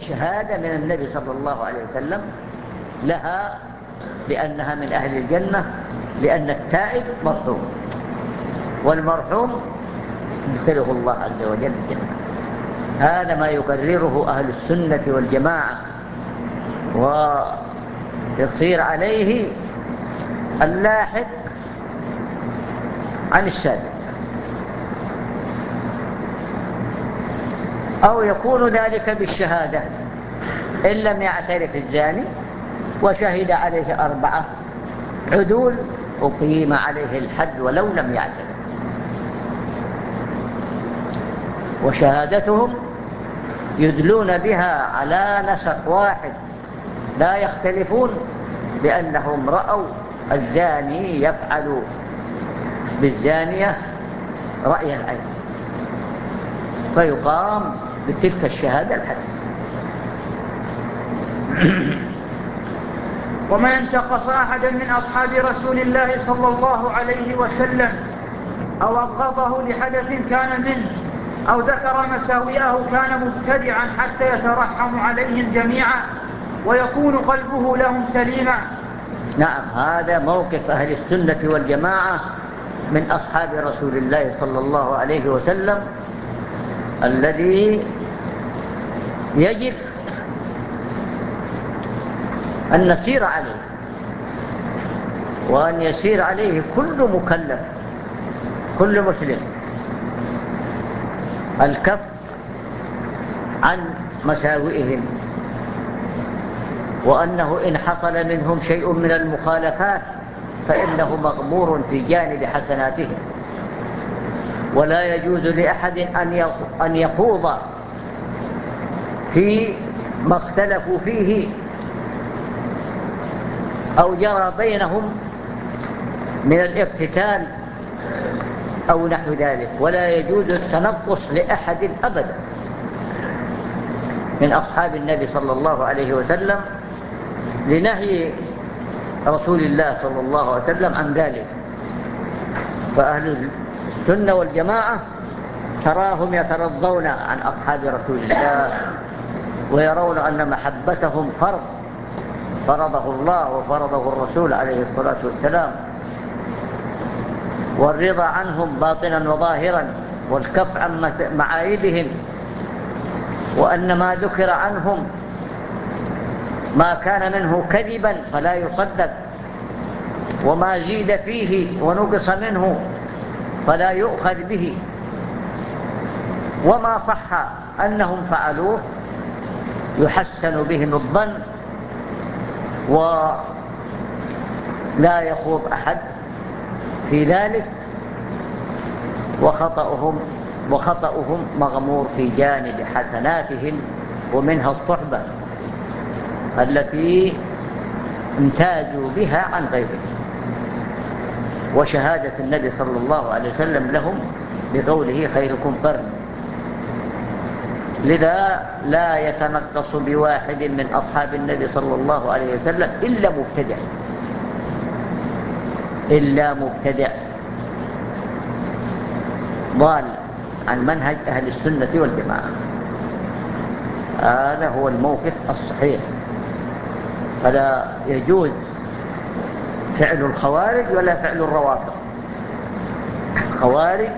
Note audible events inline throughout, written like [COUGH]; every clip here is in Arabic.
شهادة من النبي صلى الله عليه وسلم لها بأنها من أهل الجنة لأن التائب مرحوم. والمرحوم يدخله الله عز وجل الجنة. هذا ما يقرره أهل السنة والجماعة ويصير عليه اللاحق عن السابق أو يكون ذلك بالشهادة. إن لم يعترف الزاني وشهد عليه أربعة عدول أقيم عليه الحد ولو لم يعترف. وشهادتهم يدلون بها على نسق واحد. لا يختلفون بأنهم رأوا الزاني يفعل بالزانية رأي العين. فيقام بتلك الشهادة الحد [CLEARS THROAT] ومن انتقص أحدا من أصحاب رسول الله صلى الله عليه وسلم أو أبغضه لحدث كان منه أو ذكر مساوئه كان مبتدعا حتى يترحم عليهم جميعا ويكون قلبه لهم سليما. نعم هذا موقف أهل السنة والجماعة من أصحاب رسول الله صلى الله عليه وسلم الذي يجب أن نسير عليه وأن يسير عليه كل مكلف كل مسلم الكف عن مساوئهم وأنه إن حصل منهم شيء من المخالفات فإنه مغمور في جانب حسناتهم. ولا يجوز لأحد أن يخوض في ما اختلفوا فيه أو جرى بينهم من الإقتتال أو نحو ذلك ولا يجوز التنقص لأحد أبدا من أصحاب النبي صلى الله عليه وسلم لنهي رسول الله صلى الله عليه وسلم عن ذلك. فأهل السنة والجماعة تراهم يترضون عن أصحاب رسول الله ويرون أن محبتهم فرض. فرضه الله وفرضه الرسول عليه الصلاة والسلام. والرضا عنهم باطنا وظاهرا والكف عن معايبهم. وأن ما ذكر عنهم ما كان منه كذبا فلا يصدق. وما زيد فيه ونقص منه فلا يؤخذ به. وما صح أنهم فعلوه يحسن بهم الظن ولا يخوض أحد في ذلك وخطأهم وخطأهم مغمور في جانب حسناتهم ومنها الصحبة التي امتازوا بها عن غيرهم. وشهادة النبي صلى الله عليه وسلم لهم بقوله خيركم قرن لذا لا يتنقص بواحد من أصحاب النبي صلى الله عليه وسلم إلا مبتدع. إلا مبتدع. ضال عن منهج أهل السنة والجماعة. هذا هو الموقف الصحيح. فلا يجوز فعل الخوارج ولا فعل الروافض. الخوارج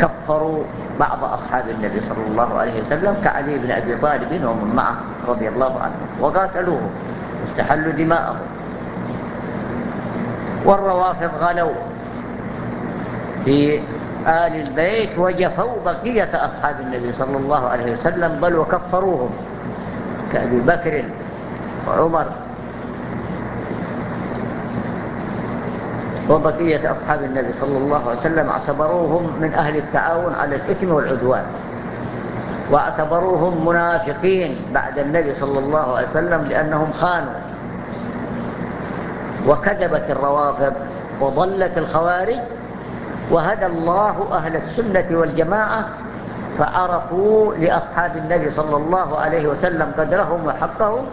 كفروا بعض أصحاب النبي صلى الله عليه وسلم كعلي بن أبي طالب ومن معه رضي الله عنه وقاتلوه واستحلوا دماءهم. والروافض غلوا. في آل البيت وجفوا بقية أصحاب النبي صلى الله عليه وسلم بل وكفروهم كأبي بكر وعمر وبقية أصحاب النبي صلى الله عليه وسلم اعتبروهم من أهل التعاون على الإثم والعدوان. وأعتبروهم منافقين بعد النبي صلى الله عليه وسلم لأنهم خانوا. وكذبت الروافض وضلت الخوارج وهدى الله أهل السنة والجماعة فعرفوا لأصحاب النبي صلى الله عليه وسلم قدرهم وحقهم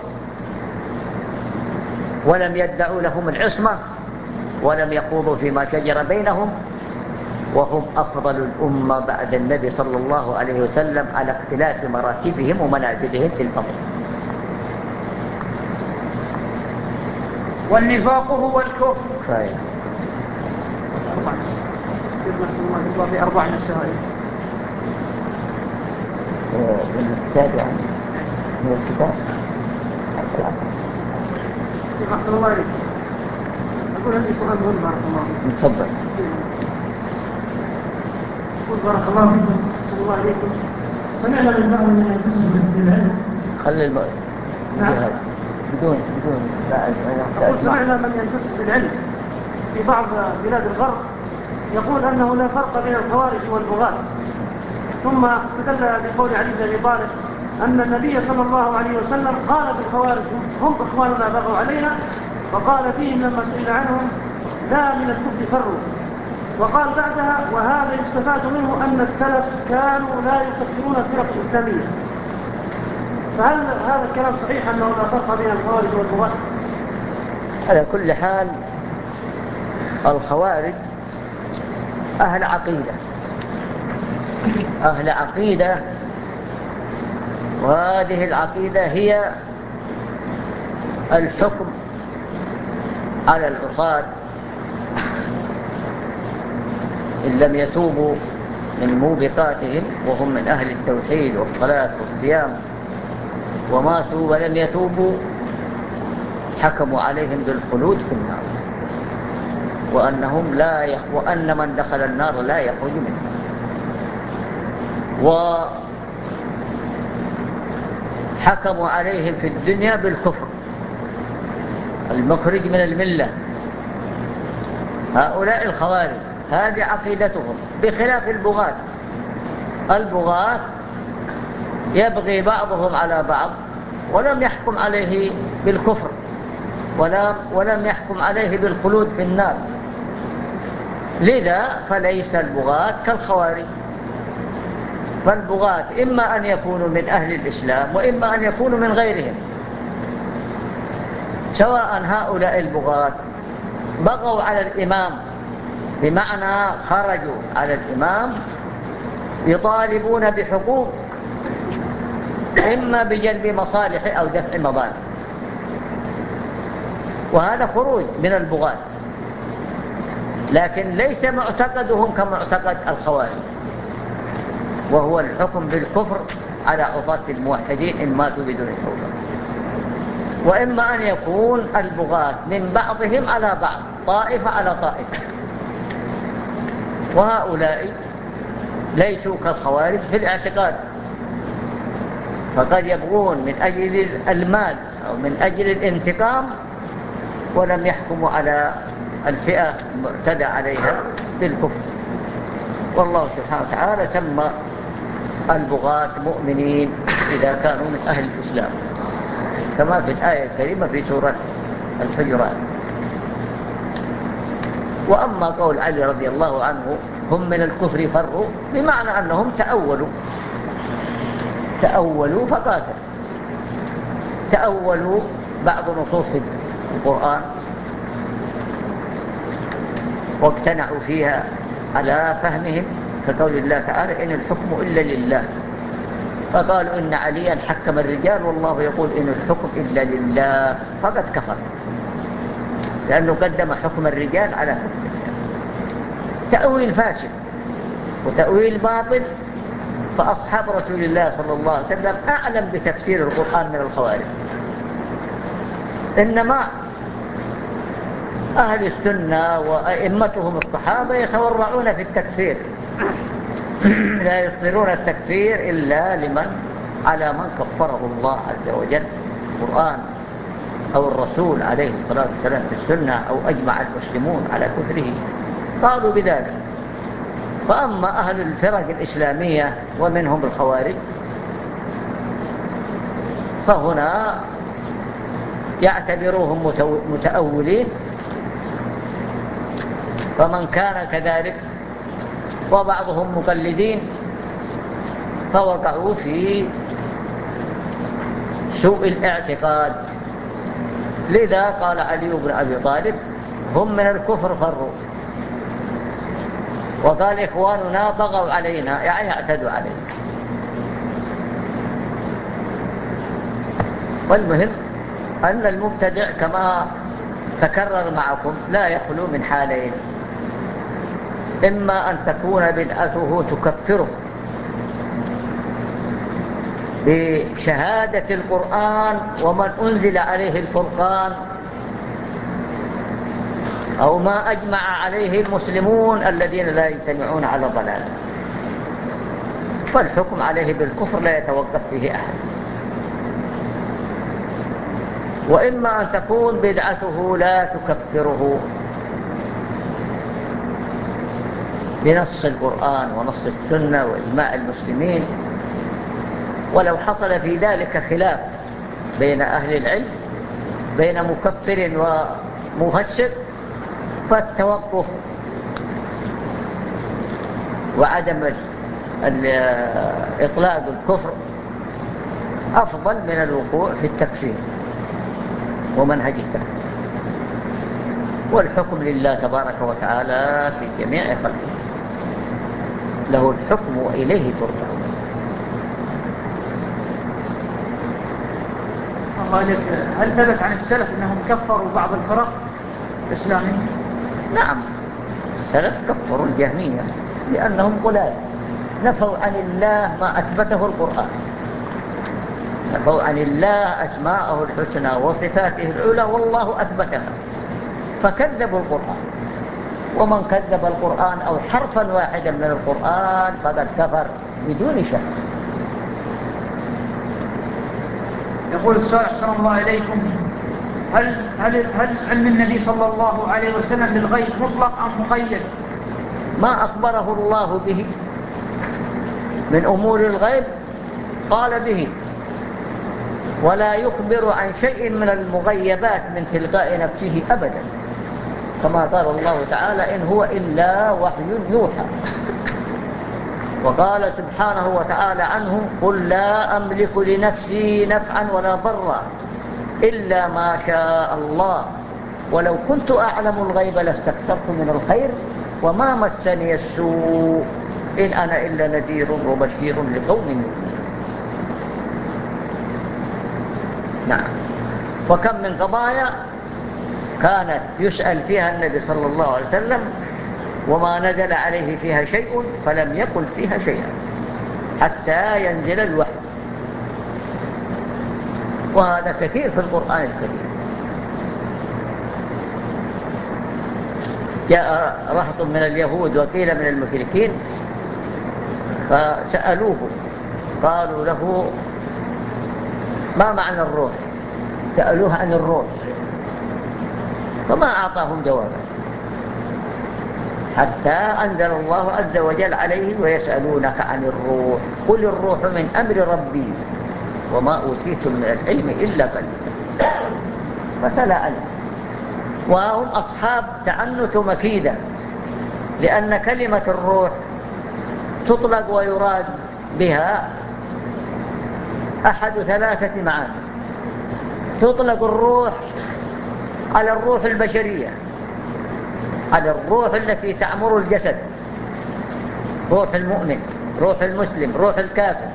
ولم يدعوا لهم العصمة ولم يخوضوا فيما شجر بينهم وهم أفضل الأمة بعد النبي صلى الله عليه وسلم على اختلاف مراتبهم ومنازلهم في الفضل. والنفاق هو الكفر. الله في أربع مسائل. من الكتاب يعني من الكتاب أحسن الله عليك عندي سؤال مهم بارك الله تفضل. أقول بارك الله فيكم أحسن الله عليكم سمعنا من بعض من ينتسب للعلم خلي الم... نعم. بدون بدون لا أقول سمعنا من ينتسب للعلم في بعض بلاد الغرب يقول أنه لا فرق بين الخوارج والبغاة. ثم استدل بقول علي بن أبي طالب أن النبي صلى الله عليه وسلم قال بالخوارج هم إخواننا بغوا علينا. وقال فيهم لما سئل عنهم لا من الكفر فروا. وقال بعدها وهذا يستفاد منه أن السلف كانوا لا يكفرون الفرق الإسلامية. فهل هذا الكلام صحيح أنه لا فرق بين الخوارج والبغاة؟ على كل حال الخوارج أهل عقيدة. أهل عقيدة وهذه العقيدة هي الحكم على العصاة إن لم يتوبوا من موبقاتهم وهم من أهل التوحيد والصلاة والصيام. وماتوا ولم يتوبوا حكموا عليهم بالخلود في النار. وأنهم لا يخ... وأن من دخل النار لا يخرج منها وحكموا عليهم في الدنيا بالكفر. المخرج من الملة. هؤلاء الخوارج هذه عقيدتهم بخلاف البغاة. البغاة يبغي بعضهم على بعض ولم يحكم عليه بالكفر ولم, ولم يحكم عليه بالخلود في النار. لذا فليس البغاة كالخوارج. فالبغاة إما أن يكونوا من أهل الإسلام وإما أن يكونوا من غيرهم. سواء هؤلاء البغاة بغوا على الإمام بمعنى خرجوا على الإمام يطالبون بحقوق إما بجلب مصالح أو دفع مضان وهذا خروج من البغاة. لكن ليس معتقدهم كمعتقد الخوارج. وهو الحكم بالكفر على عصاة الموحدين إن ماتوا بدون توبة وإما أن يكون البغاة من بعضهم على بعض طائفة على طائفة. وهؤلاء ليسوا كالخوارج في الاعتقاد. فقد يبغون من أجل المال أو من أجل الانتقام ولم يحكموا على الفئة المعتدى عليها بالكفر. والله سبحانه وتعالى سمى البغاة مؤمنين إذا كانوا من أهل الإسلام. كما في الآية الكريمة في سورة الحجرات. وأما قول علي رضي الله عنه هم من الكفر فروا بمعنى أنهم تأولوا. تأولوا فقاتل تأولوا بعض نصوص القرآن. واقتنعوا فيها على فهمهم كقول الله تعالى إن الحكم إلا لله. فقالوا إن عليا حكم الرجال والله يقول إن الحكم إلا لله. فقد كفر. لأنه قدم حكم الرجال على حكم الله تأويل فاسد وتأويل باطل. فأصحاب رسول الله صلى الله عليه وسلم أعلم بتفسير القرآن من الخوارج. إنما أهل السنة وأئمتهم الصحابة يتورعون في التكفير. لا يصدرون التكفير إلا لمن؟ على من كفره الله عز وجل القرآن أو الرسول عليه الصلاة والسلام في السنة أو أجمع المسلمون على كفره. قالوا بذلك. فأما أهل الفرق الإسلامية ومنهم الخوارج فهنا يعتبروهم متأولين. فمن كان كذلك وبعضهم مقلدين فوقعوا في سوء الاعتقاد. لذا قال علي بن أبي طالب هم من الكفر فروا. وقال إخواننا طغوا علينا يعني اعتدوا علينا. والمهم أن المبتدع كما تكرر معكم لا يخلو من حالين. إما أن تكون بدعته تكفره. بشهادة القرآن ومن أنزل عليه الفرقان أو ما أجمع عليه المسلمون الذين لا يجتمعون على ضلال. فالحكم عليه بالكفر لا يتوقف فيه أحد. وإما أن تكون بدعته لا تكفره. بنص القرآن ونص السنة وإجماع المسلمين. ولو حصل في ذلك خلاف بين أهل العلم بين مكفر ومفسر فالتوقف وعدم إطلاق الكفر أفضل من الوقوع في التكفير ومنهج التكفير. والحكم لله تبارك وتعالى في جميع خلقه. له الحكم وإليه ترجعون. هل ثبت عن السلف أنهم كفروا بعض الفرق الإسلامية؟ نعم. السلف كفروا الجهمية لأنهم قلال نفوا عن الله ما أثبته القرآن. نفوا عن الله أسماءه الحسنى وصفاته العلى والله أثبتها. فكذبوا القرآن. ومن كذب القرآن أو حرفا واحدا من القرآن فقد كفر بدون شك. يقول السؤال صلى الله عليكم هل, هل, هل علم النبي صلى الله عليه وسلم للغيب مطلق أم مقيد؟ ما أخبره الله به من أمور الغيب؟ قال به ولا يخبر عن شيء من المغيبات من تلقاء نفسه أبدا. كما قال الله تعالى إن هو إلا وحي يوحى. وقال سبحانه وتعالى عنه قل لا أملك لنفسي نفعا ولا ضرا إلا ما شاء الله. ولو كنت أعلم الغيب لاستكثرت من الخير وما مسني السوء. إن أنا إلا نذير وبشير لقوم نعم. وكم من قضايا كانت يسأل فيها النبي صلى الله عليه وسلم وما نزل عليه فيها شيء فلم يقل فيها شيئا حتى ينزل الوحي. وهذا كثير في القرآن الكريم. جاء رهط من اليهود وقيل من المشركين فسألوه قالوا له ما معنى الروح؟ سألوه عن الروح. فما أعطاهم جوابا. حتى أنزل الله عز وجل عليه ويسألونك عن الروح. قل الروح من أمر ربي وما أوتيتم من العلم إلا قليلا. فتلا أنت وهم أصحاب تعنت مكيدة لأن كلمة الروح تطلق ويراد بها أحد ثلاثة معاني. تطلق الروح على الروح البشرية على الروح التي تعمر الجسد روح المؤمن روح المسلم روح الكافر.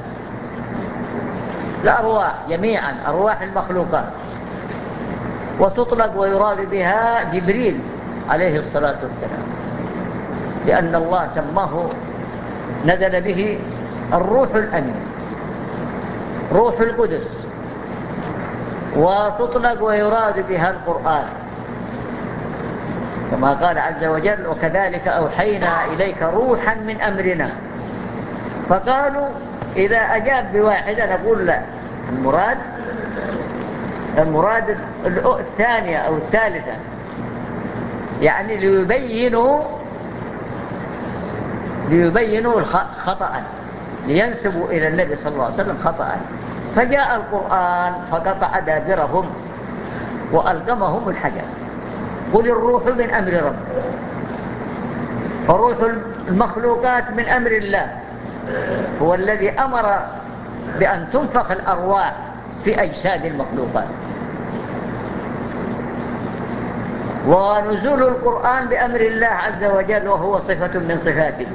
الأرواح جميعا أرواح المخلوقات. وتطلق ويراد بها جبريل عليه الصلاة والسلام لأن الله سماه نزل به الروح الأمين روح القدس. وتطلق ويراد بها القرآن. كما قال عز وجل وكذلك أوحينا إليك روحا من أمرنا. فقالوا إذا أجاب بواحدة نقول لا. المراد المراد الثانية أو الثالثة. يعني ليبينوا ليبينوا خطأ. لينسبوا إلى النبي صلى الله عليه وسلم خطأ. فجاء القرآن فقطع دابرهم وألقمهم الحجر. قل الروح من أمر رب فروح المخلوقات من أمر الله. هو الذي أمر بأن تنفخ الأرواح في أجساد المخلوقات. ونزول القرآن بأمر الله عز وجل وهو صفة من صفاته.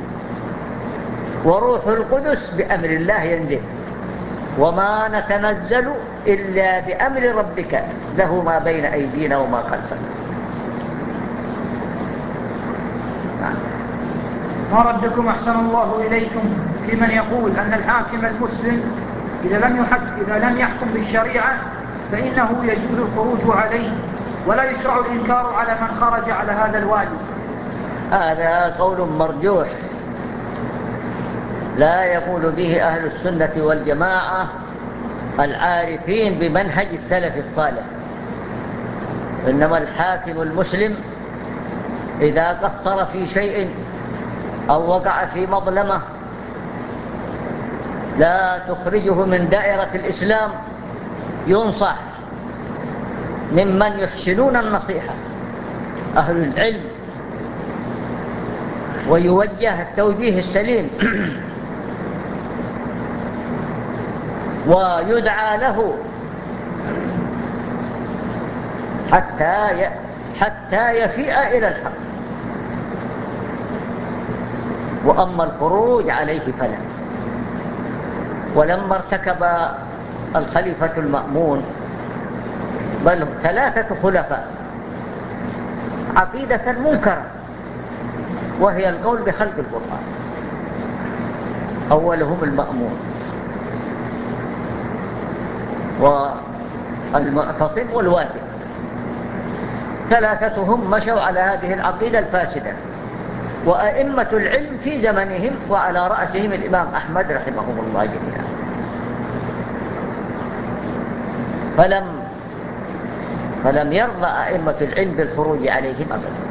وروح القدس بأمر الله ينزل. وما نتنزل إلا بأمر ربك له ما بين أيدينا وما خلفنا. ما ردكم أحسن الله إليكم في من يقول أن الحاكم المسلم إذا لم, يحكم إذا لم يحكم بالشريعة فإنه يجوز الخروج عليه ولا يشرع الإنكار على من خرج على هذا الوادي. هذا قول مرجوح. لا يقول به أهل السنة والجماعة العارفين بمنهج السلف الصالح. إنما الحاكم المسلم إذا قصر في شيء أو وقع في مظلمة لا تخرجه من دائرة الإسلام ينصح ممن يحسنون النصيحة. أهل العلم ويوجه التوجيه السليم. [CLEARS THROAT] ويدعى له حتى حتى يفيء إلى الحق. وأما الخروج عليه فلا. ولما ارتكب الخليفة المأمون بل ثلاثة خلفاء عقيدة منكرة وهي القول بخلق القرآن. أولهم المأمون. والمعتصم والواثق ثلاثتهم مشوا على هذه العقيدة الفاسدة. وأئمة العلم في زمنهم وعلى رأسهم الإمام أحمد رحمه الله جميعا. فلم فلم يرضى أئمة العلم بالخروج عليهم أبدا.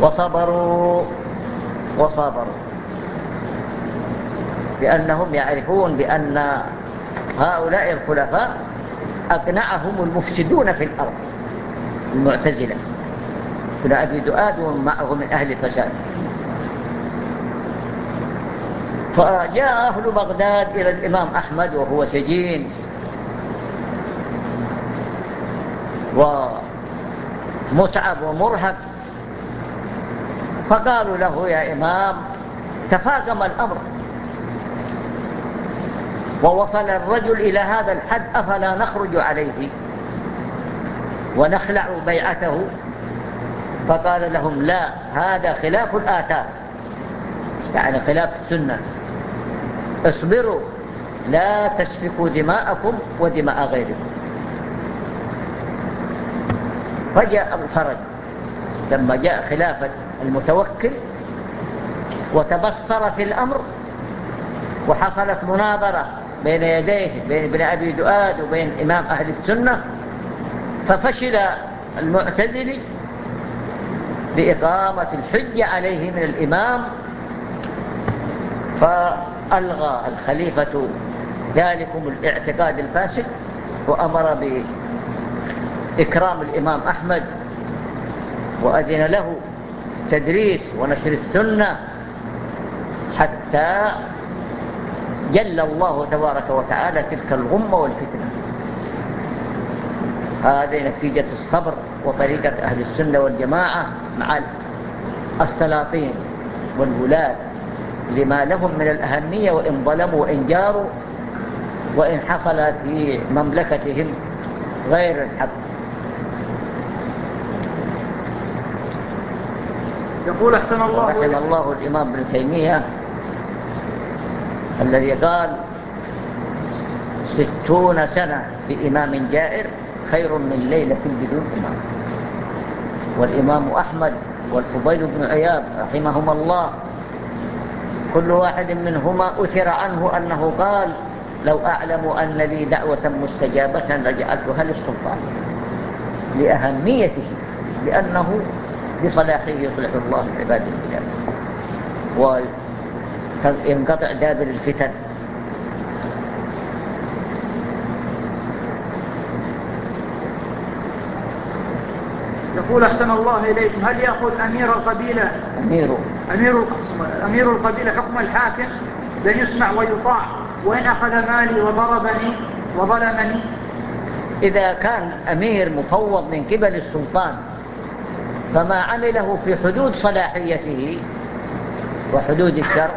وصبروا وصابروا بأنهم يعرفون بأن هؤلاء الخلفاء أقنعهم المفسدون في الأرض. المعتزلة. ابن أبي دؤاد ومعه من أهل الفساد. فجاء أهل بغداد إلى الإمام أحمد وهو سجين. ومتعب ومرهق. فقالوا له يا إمام تفاقم الأمر. ووصل الرجل إلى هذا الحد أفلا نخرج عليه؟ ونخلع بيعته؟ فقال لهم لا هذا خلاف الآثار. يعني خلاف السنة. اصبروا لا تسفكوا دماءكم ودماء غيركم. فجاء الفرج لما جاء خلافة المتوكل وتبصر في الأمر وحصلت مناظرة. بين يديه بين ابن أبي دؤاد وبين إمام أهل السنة ففشل المعتزلي بإقامة الحجة عليه من الإمام فألغى الخليفة ذلكم الاعتقاد الفاسد وأمر بإكرام الإمام أحمد وأذن له تدريس ونشر السنة حتى جل الله تبارك وتعالى تلك الغمة والفتنة. هذه نتيجة الصبر وطريقة أهل السنة والجماعة مع السلاطين والولاة لما لهم من الأهمية وإن ظلموا وإن جاروا وإن حصل في مملكتهم غير الحق. يقول أحسن الله رحم الله الإمام ابن تيمية الذي قال ستون سنة بإمام جائر خير من ليلة بدون إمام. والإمام أحمد والفضيل بن عياض رحمهما الله كل واحد منهما أثر عنه أنه قال لو أعلم أن لي دعوة مستجابة لجعلتها للسلطان لأهميته لأنه بصلاحه يصلح الله عباد البلاد وينقطع دابر الفتن. يقول أحسن الله إليكم هل يأخذ أمير القبيلة؟ أمير. أمير أمير القبيلة حكم الحاكم بأن يسمع ويطاع. وإن أخذ مالي وضربني وظلمني. إذا كان أمير مفوض من قبل السلطان فما عمله في حدود صلاحيته وحدود الشرع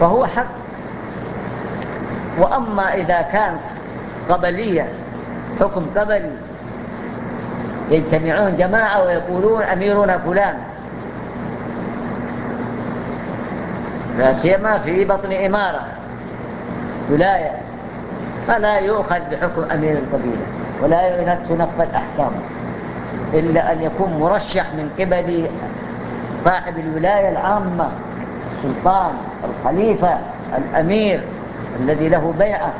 فهو حق. وأما إذا كان قبلية حكم قبلي يجتمعون جماعة ويقولون أميرنا فلان. لا سيما في بطن إمارة ولاية فلا يؤخذ بحكم أمير القبيلة ولا تنفذ أحكامه إلا أن يكون مرشح من قبل صاحب الولاية العامة السلطان الخليفة الأمير الذي له بيعة.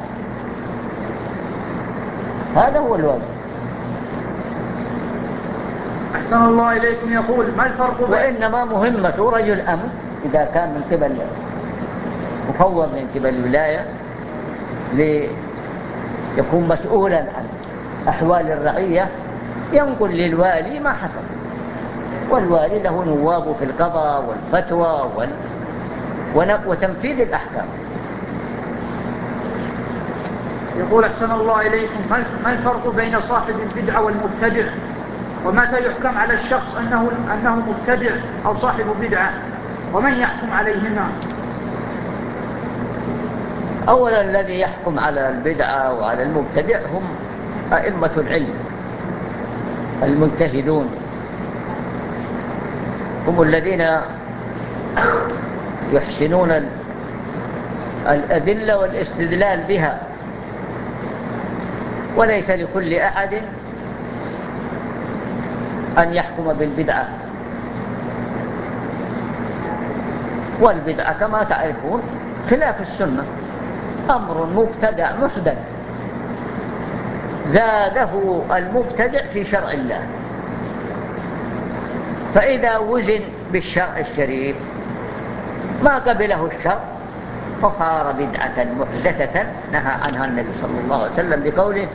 هذا هو الواجب أحسن الله إليكم. يقول ما الفرق وإنما مهمة رجل أمر إذا كان من قبل مفوض من قبل الولاية ليكون مسؤولا عن أحوال الرعية ينقل للوالي ما حصل. والوالي له نواب في القضاء والفتوى وال... وتنفيذ الأحكام. يقول أحسن الله إليكم ما الفرق بين صاحب البدعة والمبتدع؟ ومتى يحكم على الشخص أنه, أنه مبتدع أو صاحب بدعة؟ ومن يحكم عليهما؟ أولا الذي يحكم على البدعة وعلى المبتدع هم أئمة العلم المجتهدون. هم الذين يحسنون الأدلة والاستدلال بها. وليس لكل أحد أن يحكم بالبدعة. والبدعة كما تعرفون خلاف السنة. أمر مبتدع محدث زاده المبتدع في شرع الله. فإذا وزن بالشرع الشريف ما قبله الشرع فصار بدعة محدثة نهى عنها النبي صلى الله عليه وسلم بقوله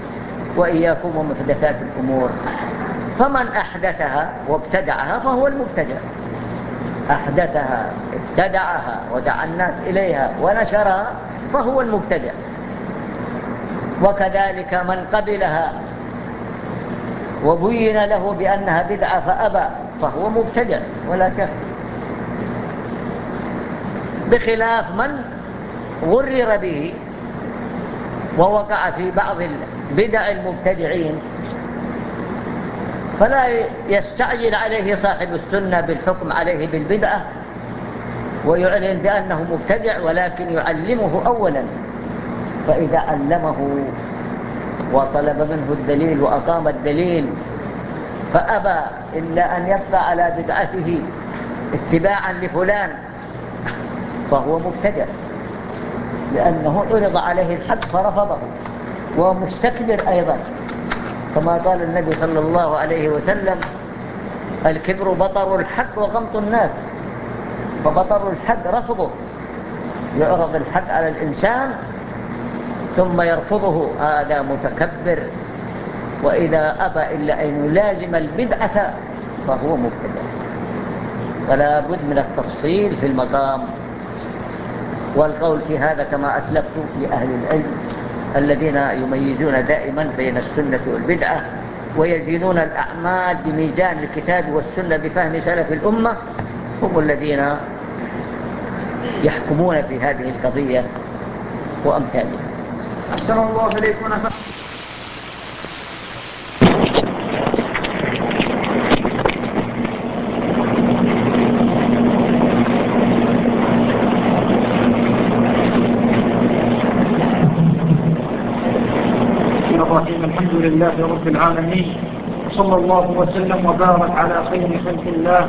وإياكم ومحدثات الأمور فمن أحدثها وابتدعها فهو المبتدع. أحدثها ابتدعها ودعا الناس إليها ونشرها فهو المبتدع. وكذلك من قبلها وبين له بأنها بدعة فأبى فهو مبتدع ولا شك. بخلاف من غرر به ووقع في بعض البدع المبتدعين. فلا يستعجل عليه صاحب السنة بالحكم عليه بالبدعة ويعلن بأنه مبتدع ولكن يعلمه أولا. فإذا علمه وطلب منه الدليل وأقام الدليل فأبى إلا أن يبقى على بدعته اتباعا لفلان. فهو مبتدع. لأنه عرض عليه الحق فرفضه ومستكبر أيضا. كما قال النبي صلى الله عليه وسلم الكبر بطر الحق وغمط الناس. فبطر الحق رفضه. يعرض الحق على الإنسان ثم يرفضه. هذا متكبر. وإذا أبى إلا أن يلازم البدعة فهو مبتدع. فلا بد من التفصيل في المقام. والقول في هذا كما أسلفت لأهل العلم الذين يميزون دائما بين السنة والبدعة ويزينون الأعمال بميزان الكتاب والسنة بفهم سلف الأمة هم الذين يحكمون في هذه القضية وأمثالها أحسن الله إليكم. لله رب العالمين. صلى الله وسلم وبارك على خير خلق الله.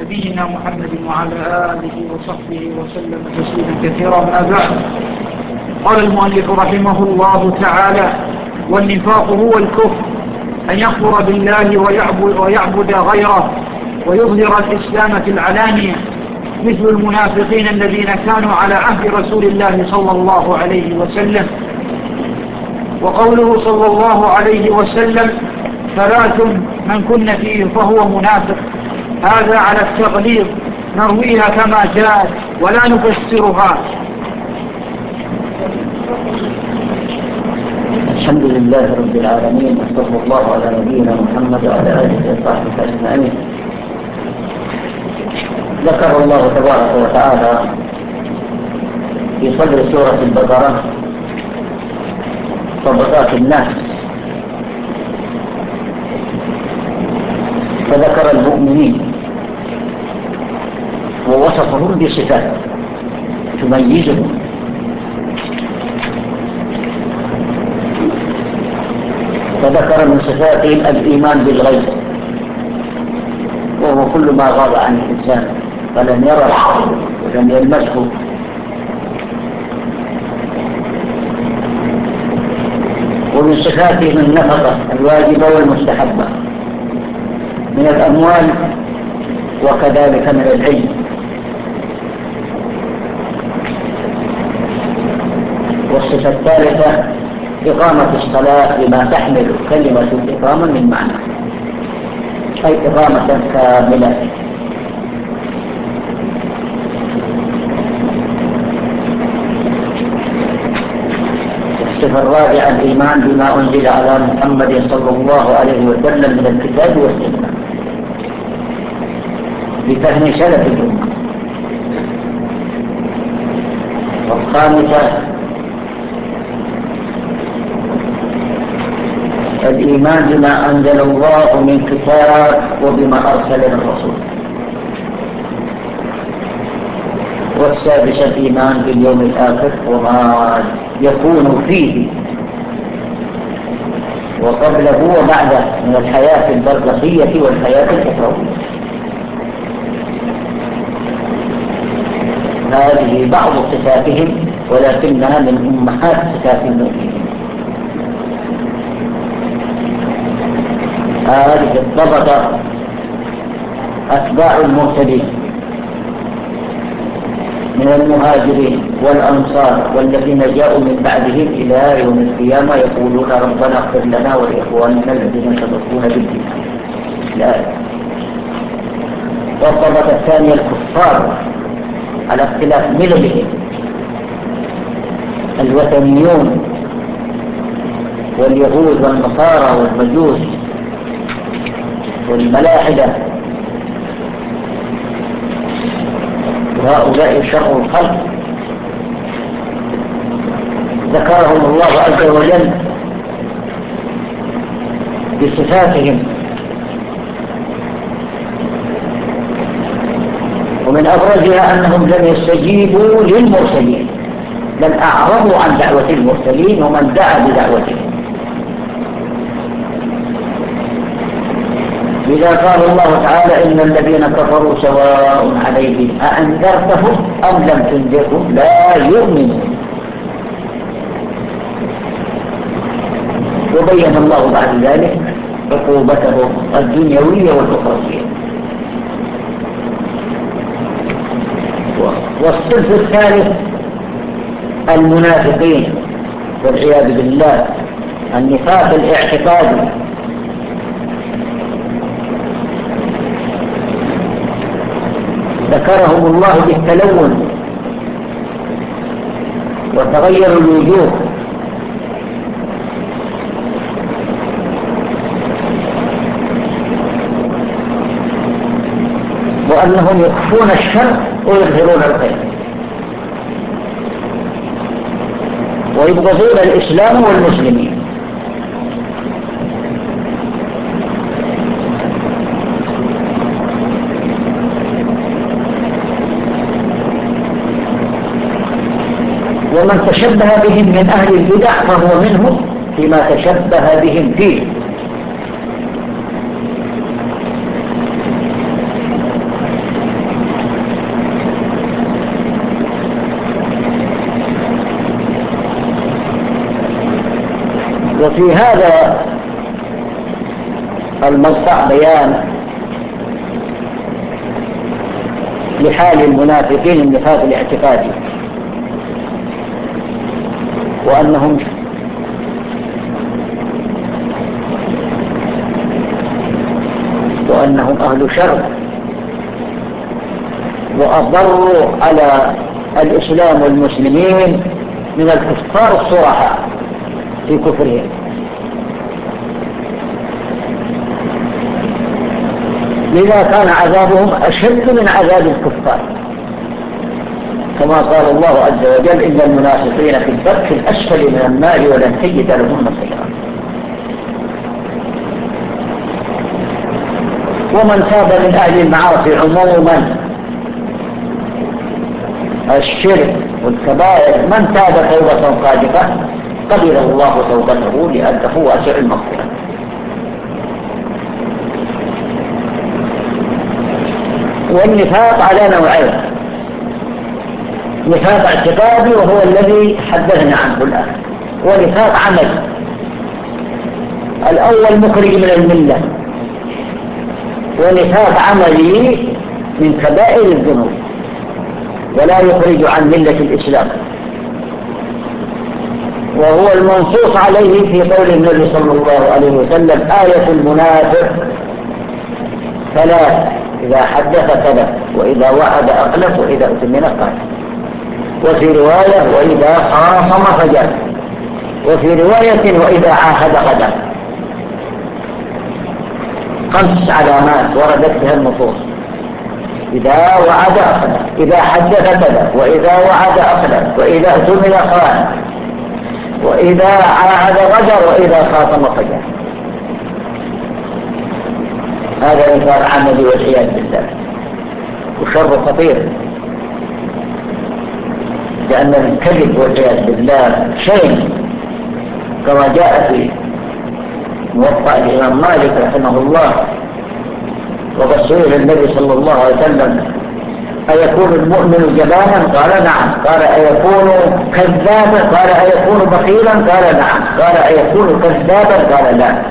نبينا محمد وعلى آله وصحبه وسلم تسليما كثيرا. ما بعد. قال المؤلف رحمه الله تعالى والنفاق هو الكفر أن يكفر بالله ويعبد, ويعبد غيره ويظهر الإسلام في العلانية مثل المنافقين الذين كانوا على عهد رسول الله صلى الله عليه وسلم. وقوله صلى الله عليه وسلم ثلاث من كن فيه فهو منافق. هذا على التغليظ نرويها كما جاءت ولا نفسرها. الحمد لله رب العالمين وصلى الله على نبينا محمد وعلى آله وصحبه أجمعين. ذكر الله تبارك وتعالى في صدر سورة البقرة طبقات الناس. فذكر المؤمنين ووصفهم بصفات تميزهم. فذكر من صفاتهم الإيمان بالغيب. وهو كل ما غاب عن الإنسان. فلم يرى ولم يلمسه. ومن صفاتهم النفقة الواجبة والمستحبة من الأموال وكذلك من العلم. والصفة الثالثة إقامة الصلاة لما تحمل كلمة الإقامة من معنى. أي إقامة كاملة. الصفة الرابعة الإيمان بما أنزل على محمد صلى الله عليه وسلم من الكتاب والسنة. بفهم سلف الأمة. والخامسة الإيمان بما أنزل الله من كتاب وبما أرسل الرسول. والسادس الإيمان باليوم الآخر وما يكون فيه. وقبله وبعده من الحياة البرزخية والحياة الأخروية. هذه بعض صفاتهم ولكنها من أمهات صفات المؤمنين. هذه الطبقة أتباع المرسلين من المهاجرين والأنصار والذين جاءوا من بعدهم إلى يوم القيامة يقولون ربنا اغفر لنا ولإخواننا الذين سبقونا بالإيمان لا. والطبقة الثانية الكفار على اختلاف مللهم. الوثنيون واليهود والنصارى والمجوس والملاحدة. وهؤلاء شر الخلق. ذكرهم الله عز وجل بصفاتهم. ومن أبرزها أنهم لم يستجيبوا للمرسلين بل أعرضوا عن دعوة المرسلين ومن دعا بدعوتهم. إذا قال الله تعالى إن الذين كفروا سواء عليهم أأنذرتهم أم لم تنذرهم؟ لا يؤمنون. وبين الله بعد ذلك عقوبته الدنيوية والأخروية. والصنف الثالث المنافقين والعياذ بالله النفاق الاعتقادي. ذكرهم الله بالتلون وتغير الوجوه. وأنهم يخفون الشر ويظهرون الخير ويبغضون الإسلام والمسلمين. ومن تشبه بهم من أهل البدع فهو منهم فيما تشبه بهم فيه. وفي هذا المقطع بيان لحال المنافقين النفاق الاعتقادي. وأنهم وأنهم أهل شر وأضروا على الإسلام والمسلمين من الكفار الصرحاء في كفرهم. لذا كان عذابهم أشد من عذاب الكفار. كما قال الله عز وجل إن المنافقين في الدرك الأسفل من النار ولن تجد لهم نصيرا. ومن تاب من أهل المعاصي عموما الشرك والكبائر من تاب توبة صادقة قبل الله توبته لأنه واسع المغفرة. والنفاق على نوعين. نفاق اعتقادي وهو الذي حدثنا عنه الآن. ونفاق عملي الأول مخرج من الملة. ونفاق عملي من كبائر الذنوب. ولا يخرج عن ملة الإسلام. وهو المنصوص عليه في قول النبي صلى الله عليه وسلم آية المنافق ثلاث إذا حدث كذب وإذا وعد أخلف وإذا أتمن قال وفي رواية وإذا خاصم فجر وفي رواية وإذا عاهد قدر خمس علامات وردت بها النصوص. إذا وعد أخلف إذا حدث كذب وإذا وعد أخلف وإذا اؤتمن قال وإذا عاهد غدر وإذا خاصم فجر هذا نفاق عملي والعياذ بالله وشر خطير. لأن الكذب والعياذ بالله. شيء كما جاء في موطأ الإمام مالك رحمه الله وقد النبي صلى الله عليه وسلم. أيكون المؤمن جبانا؟ قال نعم. قال أيكون كذابا؟ قال أيكون بخيلا؟ قال نعم. قال أيكون كذابا؟ قال لا.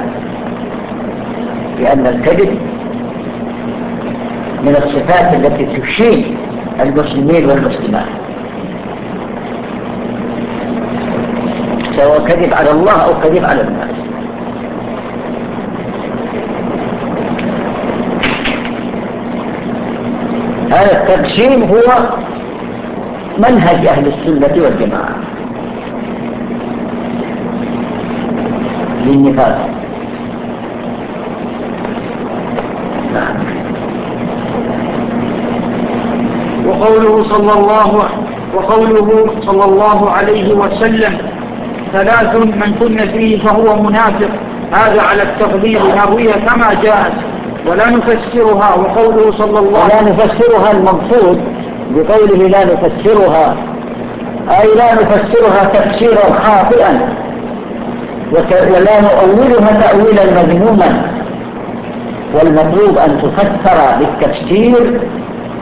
لأن الكذب من الصفات التي تشين المسلمين والمسلمات. سواء كذب على الله أو كذب على الناس. هذا التقسيم هو منهج أهل السنة والجماعة. للنفاق. نعم. وقوله صلى الله وقوله صلى الله عليه وسلم ثلاث من كن فيه فهو منافق. هذا على التفضيل نرويها كما جاءت. ولا نفسرها وقوله صلى الله ولا نفسرها المقصود بقوله لا نفسرها. أي لا نفسرها تفسيرا خاطئا. ولا نؤولها تأويلا مذموما. والمطلوب أن تفسر بالتفسير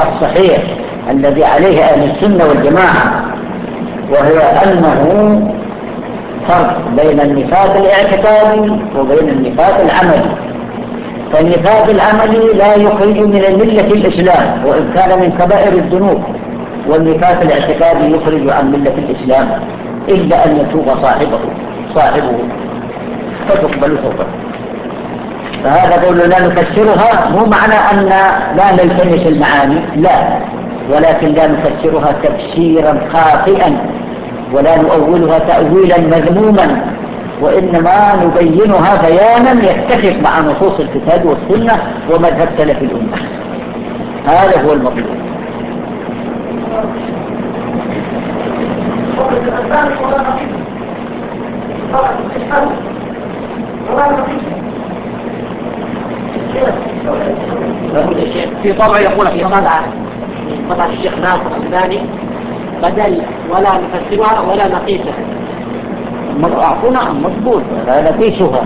الصحيح الذي عليه أهل السنة والجماعة. وهي أنه فرق بين النفاق الاعتقادي وبين النفاق العملي. فالنفاق العملي لا يخرج من الملة الإسلام وإن كان من كبائر الذنوب والنفاق الاعتقادي يخرج عن ملة الإسلام إلا أن يتوب صاحبه صاحبه. فتقبل توبته فهذا قول لا نفسرها مو معنى أن لا نلتمس المعاني لا. ولكن لا نفسرها تفسيرا خاطئا. ولا نؤولها تأويلا مذموما وإنما نبينها بيانا يتفق مع نصوص الكتاب والسنة ومذهب سلف الأمة. هذا هو المطلوب. في طبع يقول في طبع الشيخ ناصر الثاني بدل ولا نفسرها ولا نقيسها. نعم مضبوط. لا نقيسها.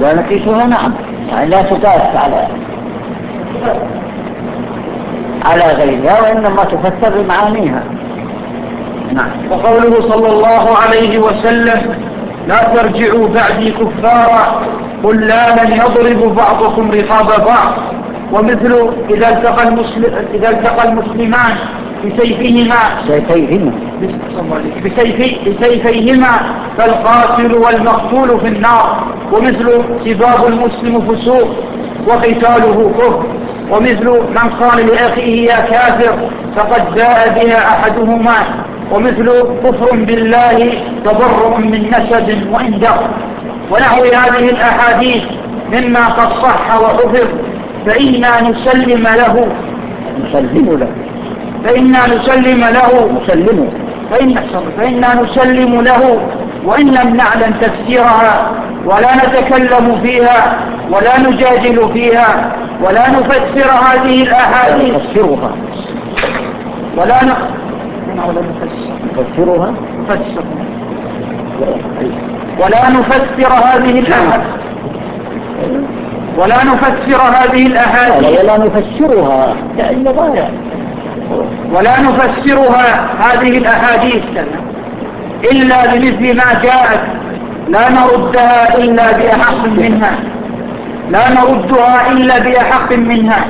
لا نقيسها نعم. يعني لا تقاس على على غيرها وإنما تفسر بمعانيها نعم. وقوله صلى الله عليه وسلم لا ترجعوا بعدي كفارا قل لا لن يضرب بعضكم رقاب بعض. ومثل إذا التقى, المسلم إذا التقى المسلمان بسيفهما. سيفيهما بسيفي بسيفيهما فالقاتل والمقتول في النار ومثل سباب المسلم فسوق وقتاله كفر ومثل من قال لأخيه يا كافر فقد جاء بها أحدهما. ومثل كفر بالله تبرؤ من نسب وإن دخل ونحو هذه الأحاديث مما قد صح وحفظ فإنا نسلم له. نسلم له. فإنا نسلم له. نسلم فإن فإنا نسلم له. وإن لم نعلم تفسيرها ولا نتكلم فيها ولا نجادل فيها ولا نفسر هذه الأحاديث. نفسرها. ولا نفسرها؟ نفسر. ولا نفسر هذه الأحاديث. ولا نفسر هذه الأحاديث. ولا نفسرها. لأن ضايع ولا نفسرها هذه الأحاديث. إلا بمثل ما جاءت لا نردها إلا بأحق منها. لا نردها إلا بأحق منها.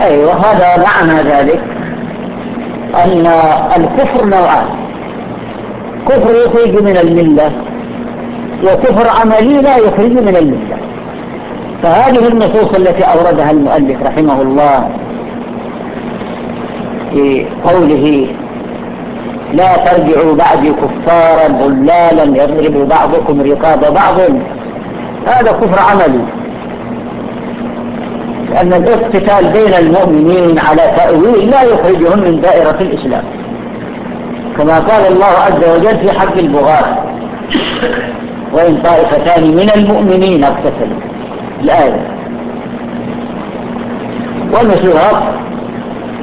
أيوة هذا معنى ذلك أن الكفر نوعان. كفر يخرج من الملة وكفر عملي لا يخرج من الملة. فهذه النصوص التي أوردها المؤلف رحمه الله في قوله لا ترجعوا بعد كفارا ضلالا يضرب بعضكم رقاب بعض. هذا كفر عملي لأن الاقتتال بين المؤمنين على تأويل لا يخرجهم من دائرة الإسلام. كما قال الله عز وجل في حق البغاة وإن طائفتان من المؤمنين اقتتلوا. الآية. والمسيحات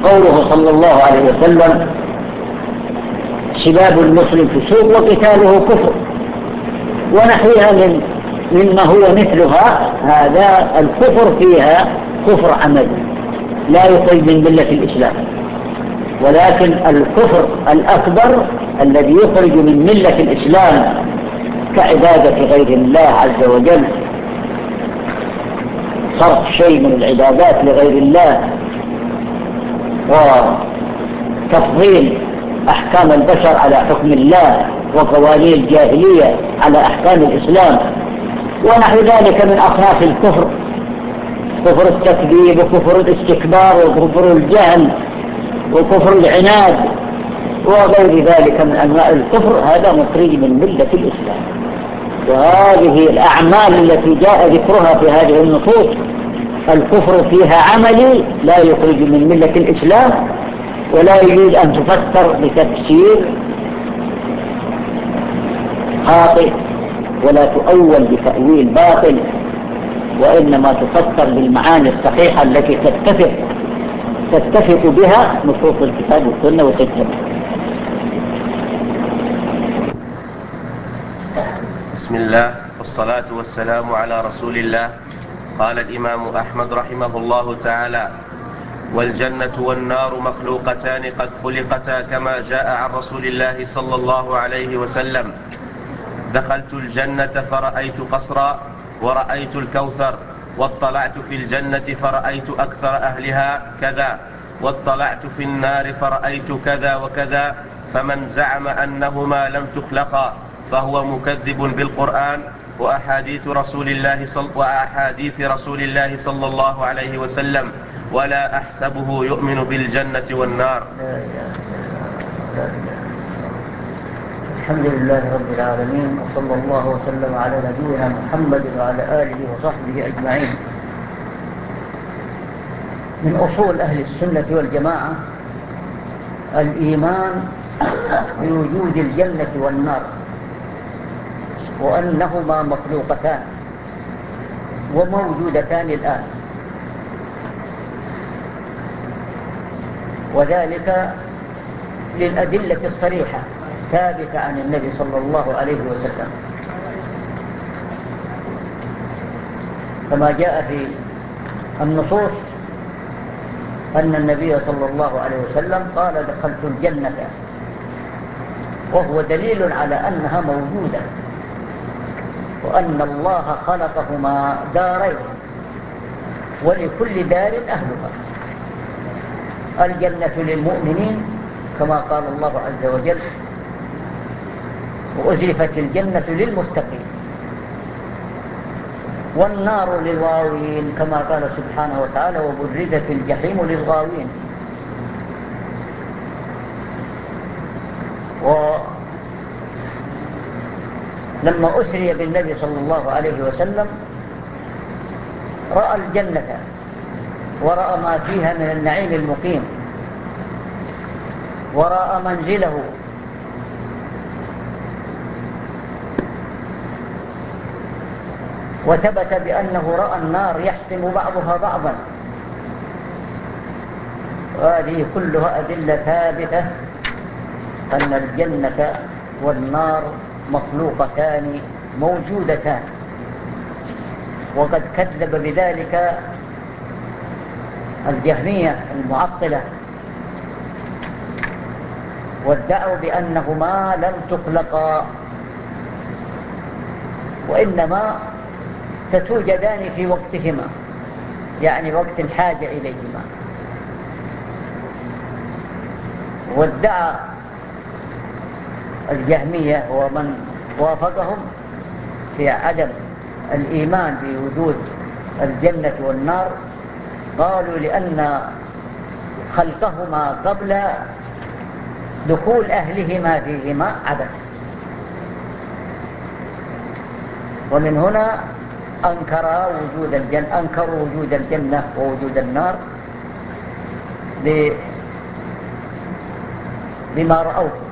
قوله صلى الله عليه وسلم سباب المسلم في سوق وقتاله كفر. ونحوها من مما هو مثلها هذا الكفر فيها كفر عمل لا يخرج من ملة الإسلام. ولكن الكفر الأكبر الذي يخرج من ملة الإسلام كعبادة غير الله عز وجل. صرف شيء من العبادات لغير الله. وتفضيل أحكام البشر على حكم الله وقوانين الجاهلية على أحكام الإسلام ونحو ذلك من أصناف الكفر. كفر التكذيب وكفر الاستكبار وكفر الجهل وكفر العناد وغير ذلك من أنواع الكفر هذا مخرج من ملة الإسلام. وهذه الأعمال التي جاء ذكرها في هذه النصوص الكفر فيها عملي لا يخرج من ملة الإسلام ولا يريد أن تفسر بتفسير خاطئ ولا تؤول بتأويل باطل وإنما تفسر بالمعاني الصحيحة التي تتفق تتفق بها نصوص الكتاب والسنة وتجتمع بسم الله والصلاة والسلام على رسول الله. قال الإمام أحمد رحمه الله تعالى والجنة والنار مخلوقتان قد خلقتا كما جاء عن رسول الله صلى الله عليه وسلم. دخلت الجنة فرأيت قصرا ورأيت الكوثر واطلعت في الجنة فرأيت أكثر أهلها كذا واطلعت في النار فرأيت كذا وكذا فمن زعم أنهما لم تخلقا فهو مكذب بالقرآن وأحاديث رسول الله صل وأحاديث رسول الله صلى الله عليه وسلم ولا أحسبه يؤمن بالجنة والنار. الحمد لله رب العالمين وصلى الله وسلم على نبينا محمد وعلى آله وصحبه أجمعين. من أصول أهل السنة والجماعة الإيمان بوجود الجنة والنار. وأنهما مخلوقتان وموجودتان الآن. وذلك للأدلة الصريحة ثابتة عن النبي صلى الله عليه وسلم. كما جاء في النصوص أن النبي صلى الله عليه وسلم قال دخلت الجنة وهو دليل على أنها موجودة. وأن الله خلقهما دارين ولكل دار أهلها. الجنة للمؤمنين كما قال الله عز وجل وأزلفت الجنة للمتقين. والنار للغاوين كما قال سبحانه وتعالى وبرزت الجحيم للغاوين. ولما أسري بالنبي صلى الله عليه وسلم رأى الجنة ورأى ما فيها من النعيم المقيم ورأى منزله. وثبت بأنه رأى النار يحسم بعضها بعضا. وهذه كلها أدلة ثابتة أن الجنة والنار مخلوقتان موجودتان. وقد كذب بذلك الجهمية المعطلة. وادعوا بأنهما لم تخلقا. وإنما ستوجدان في وقتهما يعني وقت الحاجة إليهما. وادعى الجهمية ومن وافقهم في عدم الإيمان بوجود الجنة والنار قالوا لأن خلقهما قبل دخول أهلهما فيهما عبث ومن هنا أنكر وجود الجنة أنكروا وجود الجنة ووجود النار بما رأوه.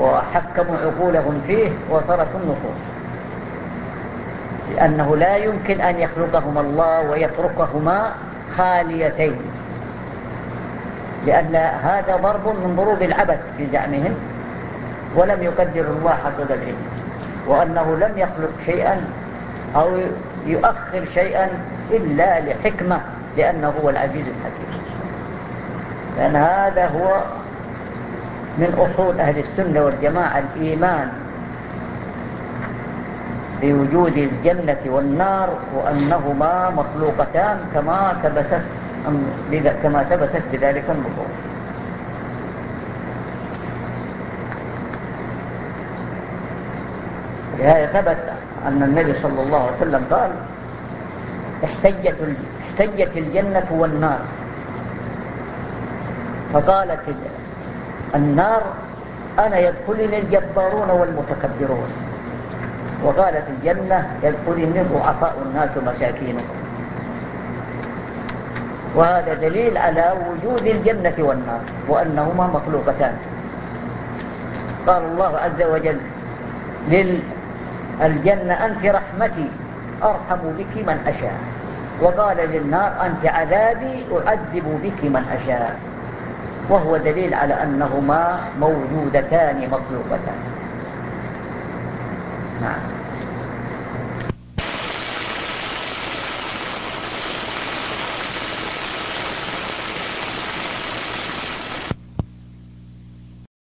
وحكموا عقولهم فيه وصرفوا النصوص لأنه لا يمكن أن يخلقهما الله ويتركهما خاليتين. لأن هذا ضرب من ضروب العبث في زعمهم ولم يقدر الله حق قدره. وأنه لم يخلق شيئا أو يؤخر شيئا إلا لحكمة لأنه هو العزيز الحكيم. لأن هذا هو من أصول أهل السنة والجماعة الإيمان بوجود الجنة والنار وأنهما مخلوقتان كما ثبتت كما ثبتت بذلك النصوص. لهذا ثبت أن النبي صلى الله عليه وسلم قال احتجت, احتجت الجنة والنار. فقالت النار أنا يدخلني الجبارون والمتكبرون. وقالت الجنة يدخلني ضعفاء الناس ومساكينهم وهذا دليل على وجود الجنة والنار وأنهما مخلوقتان. قال الله عز وجل للجنة أنت رحمتي أرحم بك من أشاء. وقال للنار أنت عذابي أعذب بك من أشاء. وهو دليل على أنهما موجودتان مخلوقتان نعم.